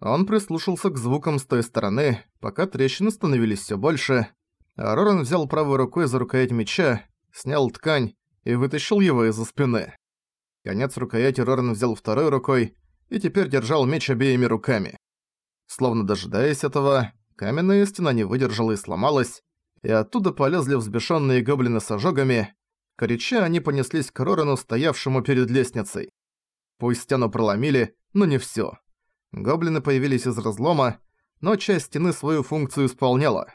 Он прислушался к звукам с той стороны, пока трещины становились всё больше. А Роран взял правой рукой за рукоять меча, снял ткань и вытащил его из-за спины. Конец рукояти Роран взял второй рукой и теперь держал меч обеими руками. Словно дожидаясь этого, каменная стена не выдержала и сломалась, и оттуда полезли взбешенные гоблины с ожогами. Корича они понеслись к Рорану, стоявшему перед лестницей. Пусть стену проломили, но не всё. Гоблины появились из разлома, но часть стены свою функцию исполняла.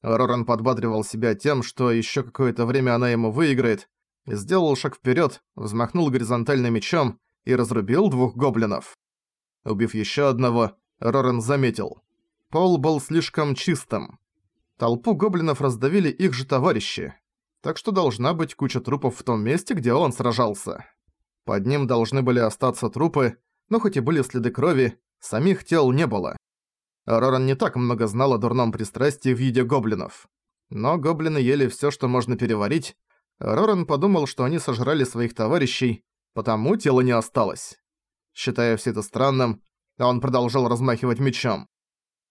Роран подбадривал себя тем, что ещё какое-то время она ему выиграет, сделал шаг вперёд, взмахнул горизонтальным мечом и разрубил двух гоблинов. Убив ещё одного, Роран заметил. Пол был слишком чистым. Толпу гоблинов раздавили их же товарищи, так что должна быть куча трупов в том месте, где он сражался. Под ним должны были остаться трупы, но хоть и были следы крови, самих тел не было. Роран не так много знал о дурном пристрастии в виде гоблинов. Но гоблины ели всё, что можно переварить. Роран подумал, что они сожрали своих товарищей, потому тела не осталось. Считая все это странным, он продолжал размахивать мечом.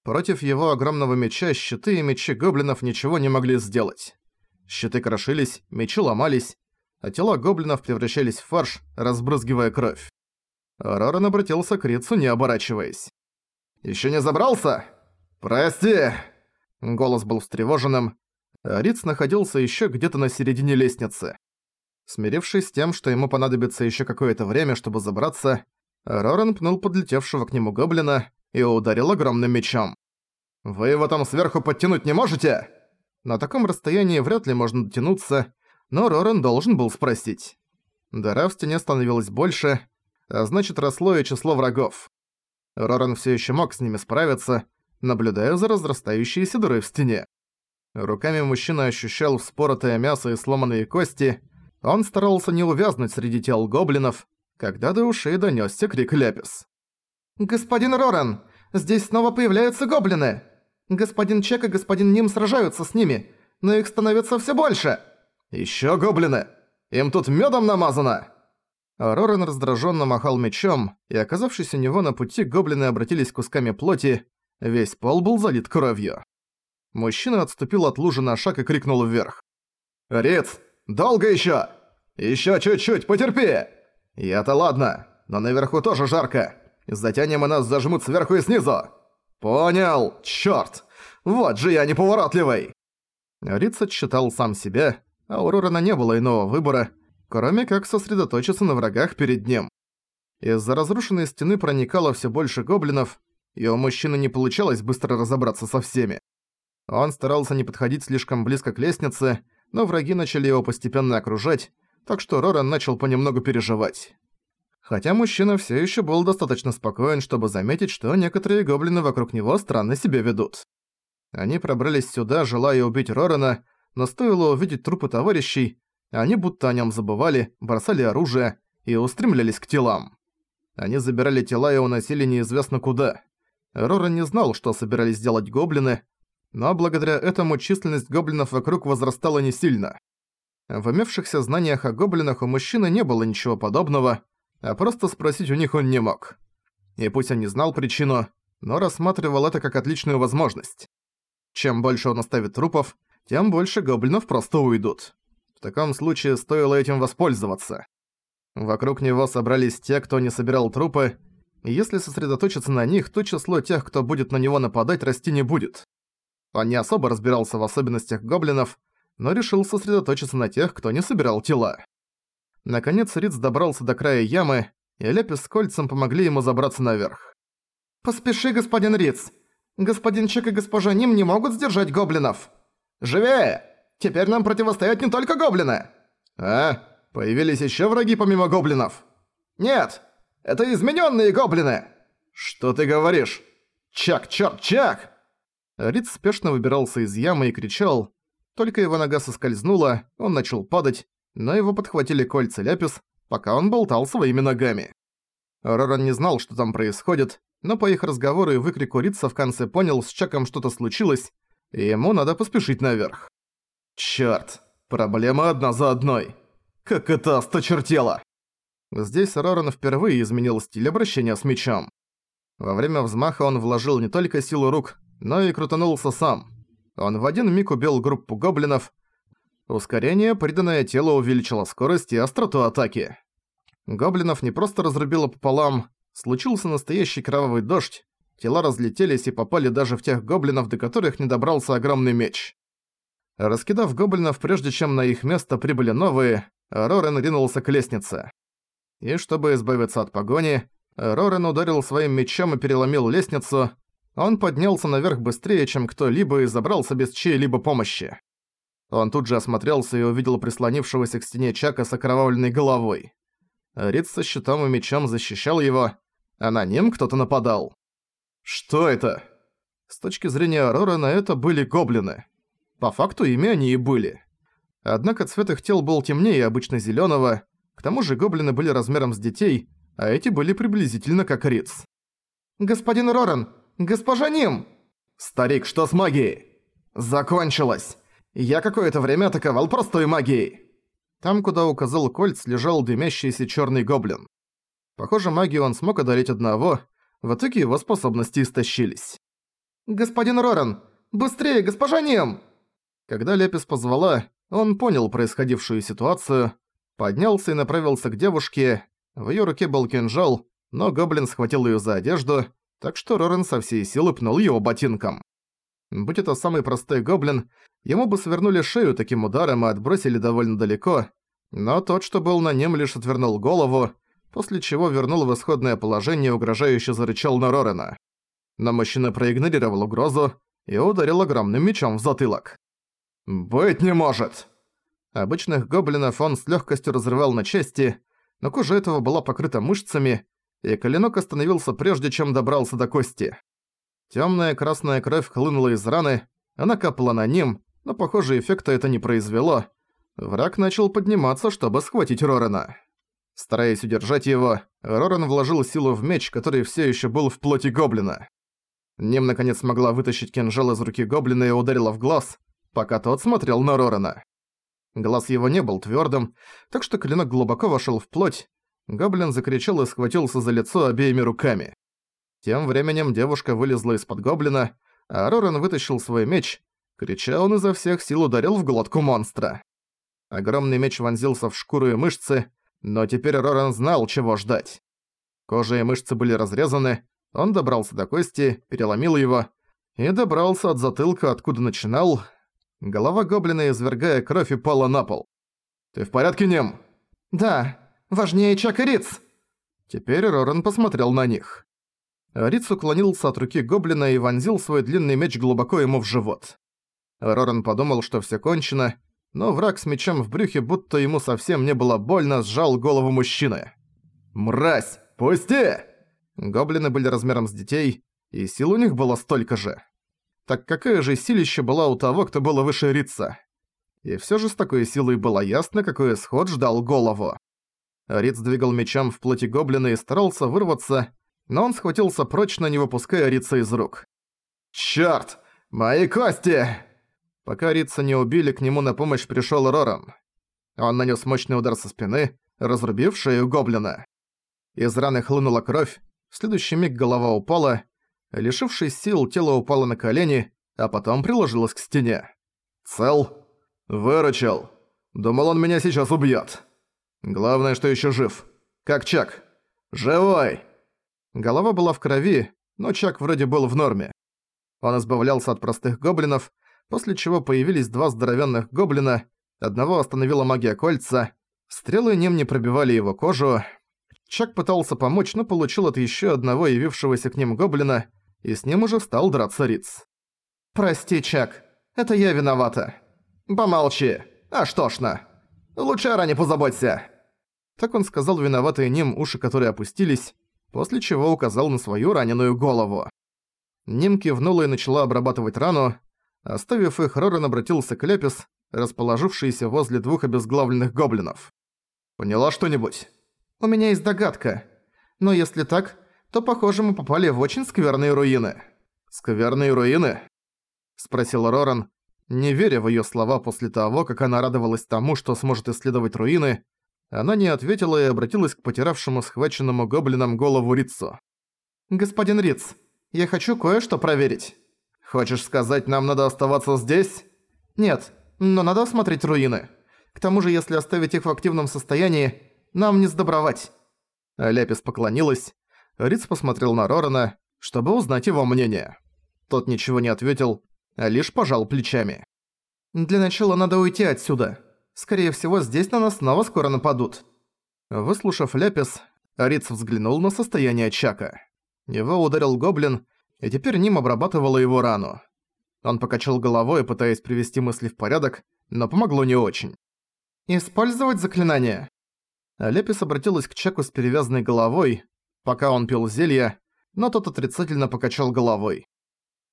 Против его огромного меча щиты и мечи гоблинов ничего не могли сделать. Щиты крошились, мечи ломались, а тела гоблинов превращались в фарш, разбрызгивая кровь. Роран обратился к Рицу, не оборачиваясь. «Ещё не забрался? Прости!» Голос был встревоженным. Риц находился ещё где-то на середине лестницы. Смирившись с тем, что ему понадобится ещё какое-то время, чтобы забраться, Роран пнул подлетевшего к нему гоблина и ударил огромным мечом. «Вы его там сверху подтянуть не можете?» На таком расстоянии вряд ли можно дотянуться, но Роран должен был спросить. Дыра в стене становилась больше, а значит росло и число врагов. Роран все еще мог с ними справиться, наблюдая за разрастающейся дырой в стене. Руками мужчина ощущал вспоротое мясо и сломанные кости, он старался не увязнуть среди тел гоблинов, когда до ушей донёсся крик Ляпис. «Господин Роран, здесь снова появляются гоблины! Господин Чек и господин Ним сражаются с ними, но их становится все больше!» «Ещё гоблины! Им тут мёдом намазано!» Роран раздражённо махал мечом, и, оказавшись у него на пути, гоблины обратились кусками плоти, весь пол был залит кровью. Мужчина отступил от лужи на шаг и крикнул вверх. «Риц, долго ещё? Ещё чуть-чуть, потерпи!» «Я-то ладно, но наверху тоже жарко. Затянем и нас зажмут сверху и снизу!» «Понял! Чёрт! Вот же я неповоротливый!» Риц отсчитал сам себя, а у Рорана не было иного выбора, кроме как сосредоточиться на врагах перед ним. Из-за разрушенной стены проникало все больше гоблинов, и у мужчины не получалось быстро разобраться со всеми. Он старался не подходить слишком близко к лестнице, но враги начали его постепенно окружать, так что Роран начал понемногу переживать. Хотя мужчина все еще был достаточно спокоен, чтобы заметить, что некоторые гоблины вокруг него странно себя ведут. Они пробрались сюда, желая убить Рорана, но стоило увидеть трупы товарищей, они будто о нем забывали, бросали оружие и устремлялись к телам. Они забирали тела и уносили неизвестно куда. Роран не знал, что собирались делать гоблины, но благодаря этому численность гоблинов вокруг возрастала не сильно. В имевшихся знаниях о гоблинах у мужчины не было ничего подобного, а просто спросить у них он не мог. И пусть он не знал причину, но рассматривал это как отличную возможность. Чем больше он оставит трупов, тем больше гоблинов просто уйдут. В таком случае стоило этим воспользоваться. Вокруг него собрались те, кто не собирал трупы, и если сосредоточиться на них, то число тех, кто будет на него нападать, расти не будет. Он не особо разбирался в особенностях гоблинов, но решил сосредоточиться на тех, кто не собирал тела. Наконец Риц добрался до края ямы, и Лепис с кольцем помогли ему забраться наверх. «Поспеши, господин Риц! Господин Чек и госпожа Ним не могут сдержать гоблинов!» «Живее! Теперь нам противостоят не только гоблины!» «А? Появились еще враги помимо гоблинов?» «Нет! Это измененные гоблины!» «Что ты говоришь? Чак, чёрт, Чак!» Риц спешно выбирался из ямы и кричал, только его нога соскользнула, он начал падать, но его подхватили кольца Ляпис, пока он болтал своими ногами. Роран не знал, что там происходит, но по их разговору и выкрику Рица в конце понял, с Чаком что-то случилось, и ему надо поспешить наверх. Чёрт, проблема одна за одной. Как это осточертело! Здесь Роран впервые изменил стиль обращения с мечом. Во время взмаха он вложил не только силу рук, но и крутанулся сам. Он в один миг убил группу гоблинов. Ускорение, приданное телу, увеличило скорость и остроту атаки. Гоблинов не просто разрубило пополам, случился настоящий кровавый дождь, тела разлетелись и попали даже в тех гоблинов, до которых не добрался огромный меч. Раскидав гоблинов, прежде чем на их место прибыли новые, Рорен ринулся к лестнице. И чтобы избавиться от погони, Рорен ударил своим мечом и переломил лестницу. Он поднялся наверх быстрее, чем кто-либо и забрался без чьей-либо помощи. Он тут же осмотрелся и увидел прислонившегося к стене Чака с окровавленной головой. Рид со щитом и мечом защищал его, а на ним кто-то нападал. Что это? С точки зрения Рорена это были гоблины. По факту ими они и были. Однако цвет их тел был темнее обычно зелёного, к тому же гоблины были размером с детей, а эти были приблизительно как Риц. «Господин Роран! Госпожа Ним!» «Старик, что с магией?» «Закончилось! Я какое-то время атаковал простой магией!» Там, куда указал кольц, лежал дымящийся чёрный гоблин. Похоже, магию он смог одолеть одного, в итоге его способности истощились. «Господин Роран! Быстрее, госпожа Ним!» Когда Лепис позвала, он понял происходившую ситуацию, поднялся и направился к девушке. В её руке был кинжал, но гоблин схватил её за одежду, так что Рорен со всей силы пнул его ботинком. Будь это самый простой гоблин, ему бы свернули шею таким ударом и отбросили довольно далеко, но тот, что был на нем, лишь отвернул голову, после чего вернул в исходное положение и угрожающе зарычал на Рорена. Но мужчина проигнорировал угрозу и ударил огромным мечом в затылок. «Быть не может!» Обычных гоблинов он с легкостью разрывал на части, но кожа этого была покрыта мышцами, и коленок остановился прежде, чем добрался до кости. Темная красная кровь хлынула из раны, она капала на ним, но, похоже, эффекта это не произвело. Враг начал подниматься, чтобы схватить Рорена. Стараясь удержать его, Рорен вложил силу в меч, который все еще был в плоти гоблина. Ним наконец смогла вытащить кинжал из руки гоблина и ударила в глаз, пока тот смотрел на Рорена. Глаз его не был твердым, так что клинок глубоко вошел в плоть. Гоблин закричал и схватился за лицо обеими руками. Тем временем девушка вылезла из-под гоблина, а Рорен вытащил свой меч. Крича, он изо всех сил ударил в глотку монстра. Огромный меч вонзился в шкуру и мышцы, но теперь Рорен знал, чего ждать. Кожа и мышцы были разрезаны, он добрался до кости, переломил его и добрался от затылка, откуда начинал. Голова гоблина, извергая кровь, упала на пол. «Ты в порядке, Нем?» «Да, важнее Чак и Риц!» Теперь Рорен посмотрел на них. Риц уклонился от руки гоблина и вонзил свой длинный меч глубоко ему в живот. Роран подумал, что все кончено, но враг с мечом в брюхе, будто ему совсем не было больно, сжал голову мужчины. «Мразь! Пусти!» Гоблины были размером с детей, и сил у них было столько же. Так какая же силища была у того, кто был выше Рица? И всё же с такой силой было ясно, какой исход ждал голову. Риц двигал мечом в плоти гоблина и старался вырваться, но он схватился прочно, не выпуская Рица из рук. «Чёрт! Мои кости!» Пока Рица не убили, к нему на помощь пришёл Роран. Он нанес мощный удар со спины, разрубив шею гоблина. Из раны хлынула кровь, в следующий миг голова упала, лишившись сил, тело упало на колени, а потом приложилось к стене. «Цел? Выручил. Думал, он меня сейчас убьёт. Главное, что ещё жив. Как Чак? Живой!» Голова была в крови, но Чак вроде был в норме. Он избавлялся от простых гоблинов, после чего появились два здоровенных гоблина, одного остановила магия кольца, стрелы нем не пробивали его кожу. Чак пытался помочь, но получил от еще одного явившегося к ним гоблина, и с ним уже стал драться Риц. «Прости, Чак, это я виновата». «Помолчи, аж тошно. Лучше о позаботься». Так он сказал виноватые ним, уши которые опустились, после чего указал на свою раненую голову. Ним кивнула и начала обрабатывать рану. Оставив их, Роран обратился к Лепис, расположившийся возле двух обезглавленных гоблинов. «Поняла что-нибудь?» «У меня есть догадка. Но если так, то, похоже, мы попали в очень скверные руины». «Скверные руины?» – спросил Роран, не веря в её слова после того, как она радовалась тому, что сможет исследовать руины, она не ответила и обратилась к потиравшему схваченному гоблином голову Рицу. «Господин Риц, я хочу кое-что проверить». «Хочешь сказать, нам надо оставаться здесь?» «Нет, но надо осмотреть руины. К тому же, если оставить их в активном состоянии, нам не сдобровать». Ляпис поклонилась. Риц посмотрел на Рорана, чтобы узнать его мнение. Тот ничего не ответил, а лишь пожал плечами. «Для начала надо уйти отсюда. Скорее всего, здесь на нас снова скоро нападут». Выслушав Ляпис, Риц взглянул на состояние Чака. Его ударил гоблин, и теперь Ним обрабатывала его рану. Он покачал головой, пытаясь привести мысли в порядок, но помогло не очень. «Использовать заклинание?» Лепис обратилась к Чаку с перевязанной головой, пока он пил зелье, но тот отрицательно покачал головой.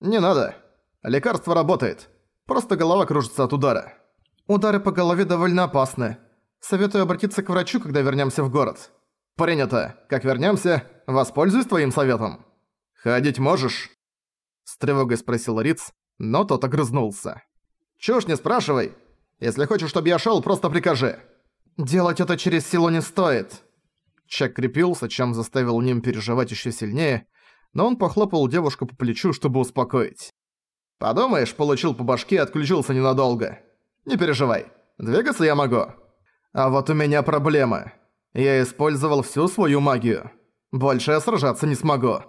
«Не надо. Лекарство работает. Просто голова кружится от удара. Удары по голове довольно опасны. Советую обратиться к врачу, когда вернемся в город. Принято. Как вернемся, воспользуюсь твоим советом. Ходить можешь?» С тревогой спросил Риц, но тот огрызнулся. «Чушь не спрашивай. Если хочешь, чтобы я шел, просто прикажи». «Делать это через силу не стоит». Чак крепился, чем заставил Ним переживать еще сильнее, но он похлопал девушку по плечу, чтобы успокоить. «Подумаешь, получил по башке и отключился ненадолго. Не переживай, двигаться я могу. А вот у меня проблема. Я использовал всю свою магию. Больше я сражаться не смогу».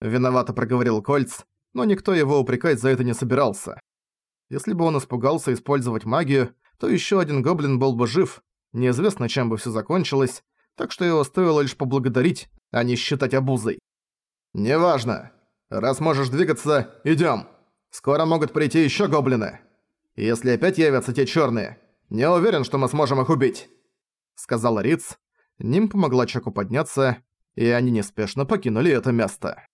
Виновато проговорил Кольц, но никто его упрекать за это не собирался. Если бы он испугался использовать магию, то еще один гоблин был бы жив, неизвестно чем бы все закончилось, так что его стоило лишь поблагодарить, а не считать обузой. «Неважно. Раз можешь двигаться, идём. Скоро могут прийти ещё гоблины. Если опять явятся те чёрные, не уверен, что мы сможем их убить», — сказала Риц. Ним помогла Чаку подняться, и они неспешно покинули это место.